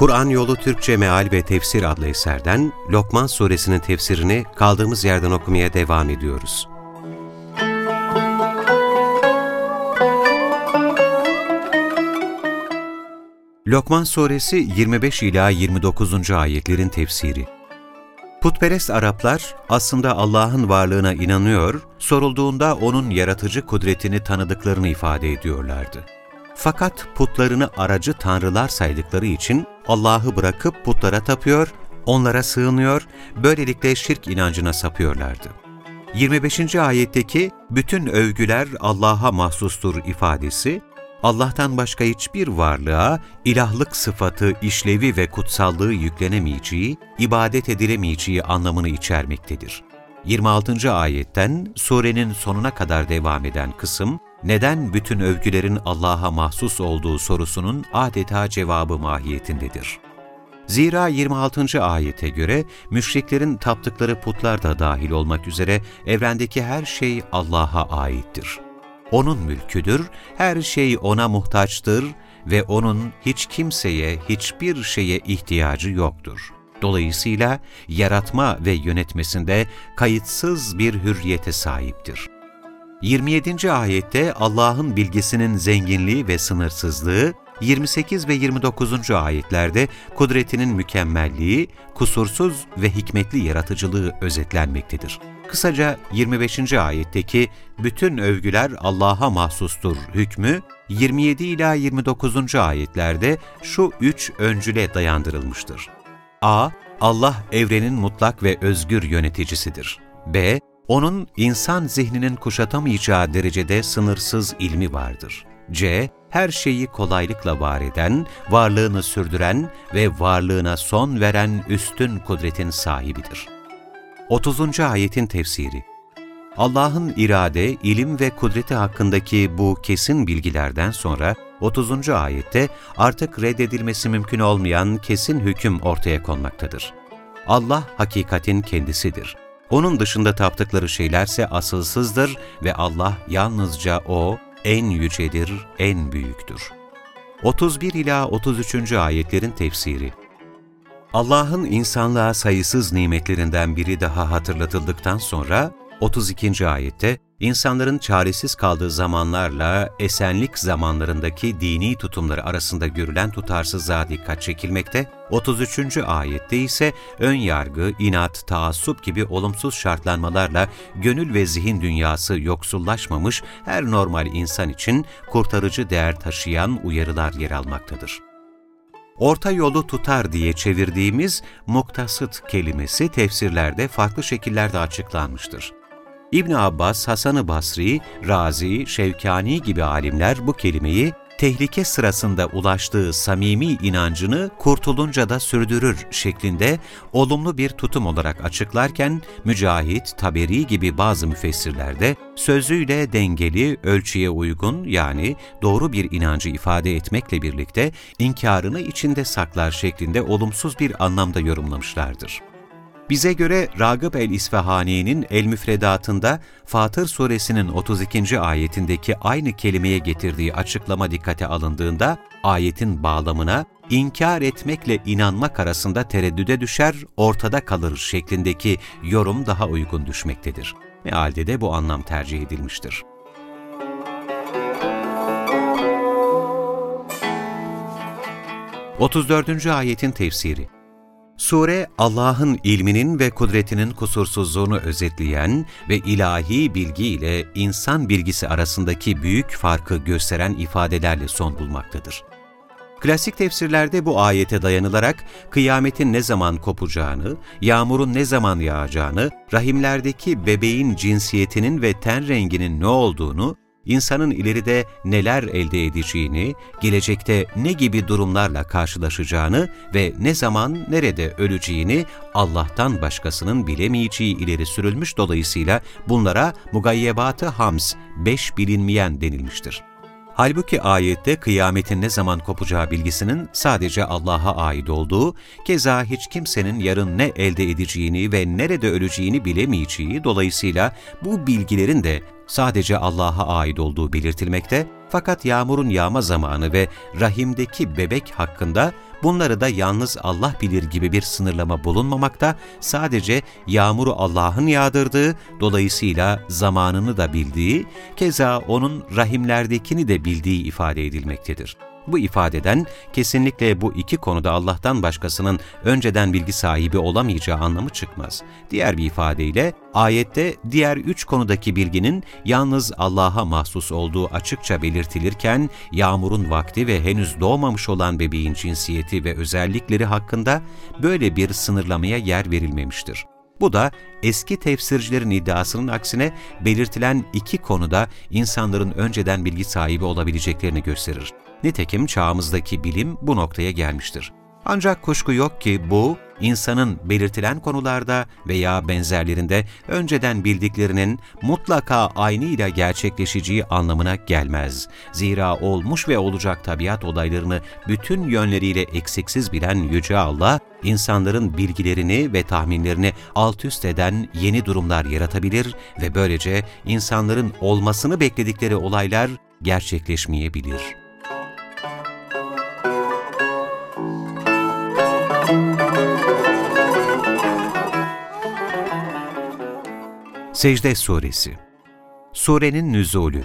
Kur'an Yolu Türkçe Meal ve Tefsir adlı eserden Lokman Suresinin tefsirini kaldığımız yerden okumaya devam ediyoruz. Lokman Suresi 25 ila 29. ayetlerin tefsiri. Putperest Araplar aslında Allah'ın varlığına inanıyor, sorulduğunda O'nun yaratıcı kudretini tanıdıklarını ifade ediyorlardı. Fakat putlarını aracı tanrılar saydıkları için Allah'ı bırakıp putlara tapıyor, onlara sığınıyor, böylelikle şirk inancına sapıyorlardı. 25. ayetteki bütün övgüler Allah'a mahsustur ifadesi, Allah'tan başka hiçbir varlığa ilahlık sıfatı, işlevi ve kutsallığı yüklenemeyeceği, ibadet edilemeyeceği anlamını içermektedir. 26. ayetten surenin sonuna kadar devam eden kısım, neden bütün övgülerin Allah'a mahsus olduğu sorusunun adeta cevabı mahiyetindedir. Zira 26. ayete göre müşriklerin taptıkları putlar da dahil olmak üzere evrendeki her şey Allah'a aittir. O'nun mülküdür, her şey O'na muhtaçtır ve O'nun hiç kimseye, hiçbir şeye ihtiyacı yoktur. Dolayısıyla yaratma ve yönetmesinde kayıtsız bir hürriyete sahiptir. 27. ayette Allah'ın bilgisinin zenginliği ve sınırsızlığı, 28 ve 29. ayetlerde kudretinin mükemmelliği, kusursuz ve hikmetli yaratıcılığı özetlenmektedir. Kısaca 25. ayetteki bütün övgüler Allah'a mahsustur hükmü, 27 ila 29. ayetlerde şu üç öncüle dayandırılmıştır. A. Allah evrenin mutlak ve özgür yöneticisidir. B onun insan zihninin kuşatamayacağı derecede sınırsız ilmi vardır. C. Her şeyi kolaylıkla var eden, varlığını sürdüren ve varlığına son veren üstün kudretin sahibidir. 30. Ayetin Tefsiri Allah'ın irade, ilim ve kudreti hakkındaki bu kesin bilgilerden sonra 30. ayette artık reddedilmesi mümkün olmayan kesin hüküm ortaya konmaktadır. Allah hakikatin kendisidir. Onun dışında taptıkları şeylerse asılsızdır ve Allah yalnızca O, en yücedir, en büyüktür. 31 ila 33. ayetlerin tefsiri Allah'ın insanlığa sayısız nimetlerinden biri daha hatırlatıldıktan sonra 32. ayette insanların çaresiz kaldığı zamanlarla esenlik zamanlarındaki dini tutumları arasında görülen tutarsızlığa dikkat çekilmekte, 33. ayette ise ön yargı, inat, taassup gibi olumsuz şartlanmalarla gönül ve zihin dünyası yoksullaşmamış her normal insan için kurtarıcı değer taşıyan uyarılar yer almaktadır. Orta yolu tutar diye çevirdiğimiz muktasıt kelimesi tefsirlerde farklı şekillerde açıklanmıştır. İbn Abbas, Hasan-ı Basri, Razi, Şevkani gibi alimler bu kelimeyi tehlike sırasında ulaştığı samimi inancını kurtulunca da sürdürür şeklinde olumlu bir tutum olarak açıklarken Mücahit, Taberi gibi bazı müfessirlerde sözüyle dengeli, ölçüye uygun yani doğru bir inancı ifade etmekle birlikte inkarını içinde saklar şeklinde olumsuz bir anlamda yorumlamışlardır. Bize göre Ragıp el-İsfahani'nin El-Müfredatında Fatır suresinin 32. ayetindeki aynı kelimeye getirdiği açıklama dikkate alındığında ayetin bağlamına inkar etmekle inanmak arasında tereddüde düşer, ortada kalır şeklindeki yorum daha uygun düşmektedir. Mealde de bu anlam tercih edilmiştir. Otuz dördüncü ayetin tefsiri Sure, Allah'ın ilminin ve kudretinin kusursuzluğunu özetleyen ve ilahi bilgi ile insan bilgisi arasındaki büyük farkı gösteren ifadelerle son bulmaktadır. Klasik tefsirlerde bu ayete dayanılarak kıyametin ne zaman kopacağını, yağmurun ne zaman yağacağını, rahimlerdeki bebeğin cinsiyetinin ve ten renginin ne olduğunu, insanın ileride neler elde edeceğini, gelecekte ne gibi durumlarla karşılaşacağını ve ne zaman nerede öleceğini Allah'tan başkasının bilemeyeceği ileri sürülmüş dolayısıyla bunlara mugayyebat-ı hams, beş bilinmeyen denilmiştir. Halbuki ayette kıyametin ne zaman kopacağı bilgisinin sadece Allah'a ait olduğu, keza hiç kimsenin yarın ne elde edeceğini ve nerede öleceğini bilemeyeceği dolayısıyla bu bilgilerin de sadece Allah'a ait olduğu belirtilmekte, fakat yağmurun yağma zamanı ve rahimdeki bebek hakkında bunları da yalnız Allah bilir gibi bir sınırlama bulunmamakta, sadece yağmuru Allah'ın yağdırdığı, dolayısıyla zamanını da bildiği, keza onun rahimlerdekini de bildiği ifade edilmektedir. Bu ifadeden kesinlikle bu iki konuda Allah'tan başkasının önceden bilgi sahibi olamayacağı anlamı çıkmaz. Diğer bir ifadeyle ayette diğer üç konudaki bilginin yalnız Allah'a mahsus olduğu açıkça belirtilirken yağmurun vakti ve henüz doğmamış olan bebeğin cinsiyeti ve özellikleri hakkında böyle bir sınırlamaya yer verilmemiştir. Bu da eski tefsircilerin iddiasının aksine belirtilen iki konuda insanların önceden bilgi sahibi olabileceklerini gösterir. Nitekim çağımızdaki bilim bu noktaya gelmiştir. Ancak kuşku yok ki bu, insanın belirtilen konularda veya benzerlerinde önceden bildiklerinin mutlaka aynı ile gerçekleşeceği anlamına gelmez. Zira olmuş ve olacak tabiat olaylarını bütün yönleriyle eksiksiz bilen Yüce Allah, insanların bilgilerini ve tahminlerini alt üst eden yeni durumlar yaratabilir ve böylece insanların olmasını bekledikleri olaylar gerçekleşmeyebilir. Secde Suresi Surenin nüzulü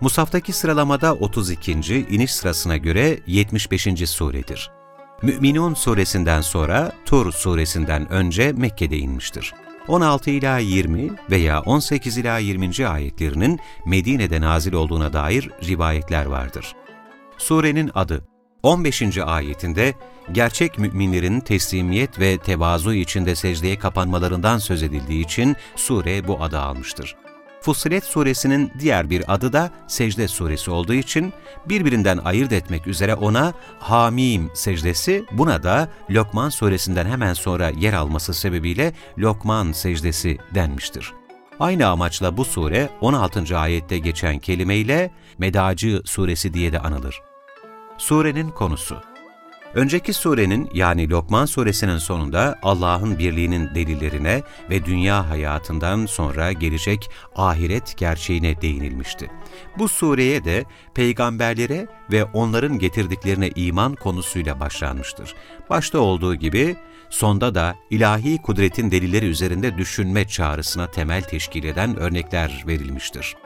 Musaftaki sıralamada 32. iniş sırasına göre 75. suredir. Mü'minun suresinden sonra Tur suresinden önce Mekke'de inmiştir. 16 ila 20 veya 18 ila 20. ayetlerinin Medine'de nazil olduğuna dair rivayetler vardır. Surenin adı 15. ayetinde gerçek müminlerin teslimiyet ve tevazu içinde secdeye kapanmalarından söz edildiği için sure bu adı almıştır. Fussilet suresinin diğer bir adı da secde suresi olduğu için birbirinden ayırt etmek üzere ona Hamim secdesi, buna da Lokman suresinden hemen sonra yer alması sebebiyle Lokman secdesi denmiştir. Aynı amaçla bu sure 16. ayette geçen kelimeyle Medacı suresi diye de anılır. Surenin konusu Önceki surenin yani Lokman suresinin sonunda Allah'ın birliğinin delillerine ve dünya hayatından sonra gelecek ahiret gerçeğine değinilmişti. Bu sureye de peygamberlere ve onların getirdiklerine iman konusuyla başlanmıştır. Başta olduğu gibi sonda da ilahi kudretin delilleri üzerinde düşünme çağrısına temel teşkil eden örnekler verilmiştir.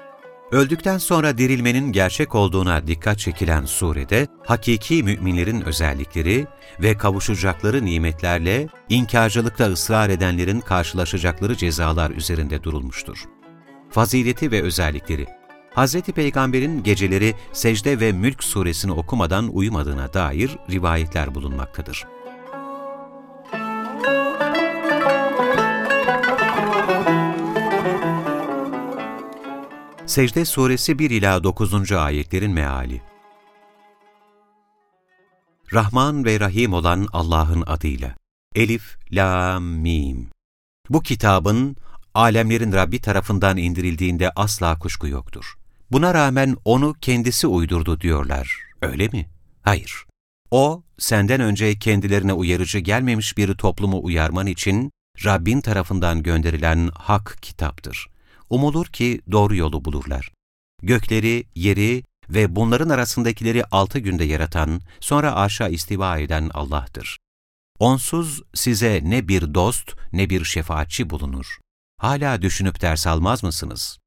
Öldükten sonra dirilmenin gerçek olduğuna dikkat çekilen surede, hakiki müminlerin özellikleri ve kavuşacakları nimetlerle inkarcılıkta ısrar edenlerin karşılaşacakları cezalar üzerinde durulmuştur. Fazileti ve özellikleri Hz. Peygamber'in geceleri secde ve mülk suresini okumadan uyumadığına dair rivayetler bulunmaktadır. Secde Suresi 1 ila 9. ayetlerin meali. Rahman ve Rahim olan Allah'ın adıyla. Elif, Lam, Mim. Bu kitabın alemlerin Rabbi tarafından indirildiğinde asla kuşku yoktur. Buna rağmen onu kendisi uydurdu diyorlar. Öyle mi? Hayır. O, senden önce kendilerine uyarıcı gelmemiş bir toplumu uyarman için Rabbin tarafından gönderilen hak kitaptır. Umulur ki doğru yolu bulurlar. Gökleri, yeri ve bunların arasındakileri altı günde yaratan, sonra aşağı istiva eden Allah'tır. Onsuz size ne bir dost ne bir şefaatçi bulunur. Hala düşünüp ders almaz mısınız?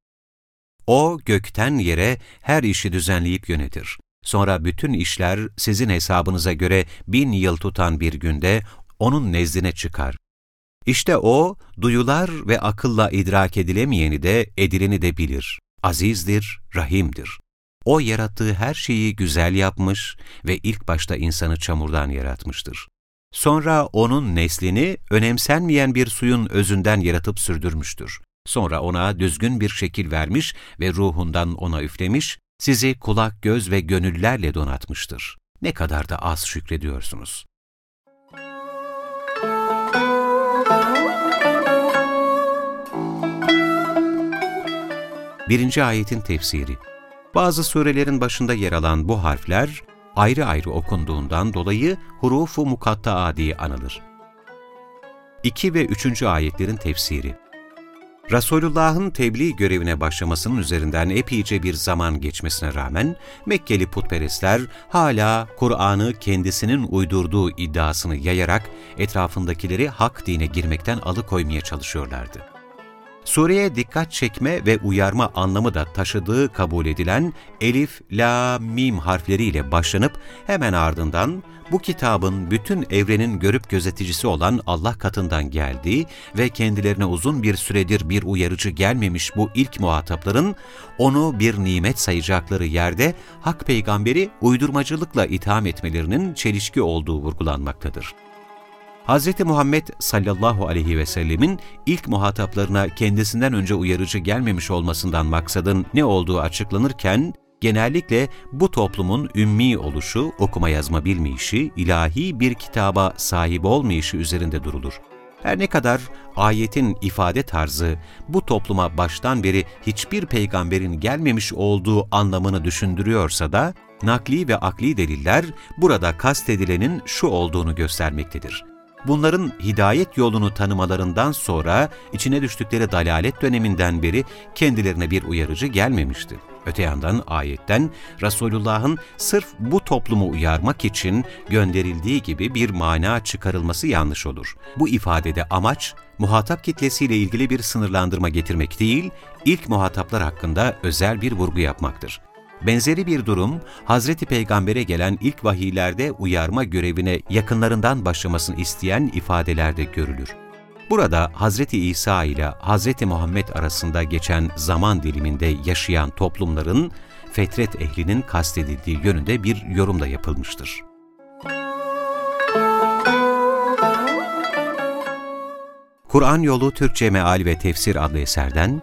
O gökten yere her işi düzenleyip yönetir. Sonra bütün işler sizin hesabınıza göre bin yıl tutan bir günde O'nun nezdine çıkar. İşte O, duyular ve akılla idrak edilemeyeni de edileni de bilir. Azizdir, rahimdir. O yarattığı her şeyi güzel yapmış ve ilk başta insanı çamurdan yaratmıştır. Sonra onun neslini önemsenmeyen bir suyun özünden yaratıp sürdürmüştür. Sonra ona düzgün bir şekil vermiş ve ruhundan ona üflemiş, sizi kulak, göz ve gönüllerle donatmıştır. Ne kadar da az şükrediyorsunuz. Birinci ayetin tefsiri Bazı surelerin başında yer alan bu harfler, ayrı ayrı okunduğundan dolayı hurufu mukatta'a diye anılır. 2 ve 3. ayetlerin tefsiri Resulullah'ın tebliğ görevine başlamasının üzerinden epeyce bir zaman geçmesine rağmen Mekkeli putperestler hala Kur'an'ı kendisinin uydurduğu iddiasını yayarak etrafındakileri hak dine girmekten alıkoymaya çalışıyorlardı. Sureye dikkat çekme ve uyarma anlamı da taşıdığı kabul edilen elif, la, mim harfleriyle başlanıp hemen ardından bu kitabın bütün evrenin görüp gözeticisi olan Allah katından geldiği ve kendilerine uzun bir süredir bir uyarıcı gelmemiş bu ilk muhatapların onu bir nimet sayacakları yerde hak peygamberi uydurmacılıkla itham etmelerinin çelişki olduğu vurgulanmaktadır. Hz. Muhammed sallallahu aleyhi ve sellemin ilk muhataplarına kendisinden önce uyarıcı gelmemiş olmasından maksadın ne olduğu açıklanırken, genellikle bu toplumun ümmi oluşu, okuma yazma bilmeyişi, ilahi bir kitaba sahip olmayışı üzerinde durulur. Her ne kadar ayetin ifade tarzı bu topluma baştan beri hiçbir peygamberin gelmemiş olduğu anlamını düşündürüyorsa da, nakli ve akli deliller burada kastedilenin şu olduğunu göstermektedir bunların hidayet yolunu tanımalarından sonra içine düştükleri dalalet döneminden beri kendilerine bir uyarıcı gelmemişti. Öte yandan ayetten Resulullah'ın sırf bu toplumu uyarmak için gönderildiği gibi bir mana çıkarılması yanlış olur. Bu ifadede amaç muhatap kitlesiyle ilgili bir sınırlandırma getirmek değil, ilk muhataplar hakkında özel bir vurgu yapmaktır. Benzeri bir durum, Hazreti Peygamber'e gelen ilk vahiylerde uyarma görevine yakınlarından başlamasını isteyen ifadelerde görülür. Burada Hazreti İsa ile Hazreti Muhammed arasında geçen zaman diliminde yaşayan toplumların fetret ehlinin kastedildiği yönünde bir yorum da yapılmıştır. Kur'an Yolu Türkçe Meal ve Tefsir adlı eserden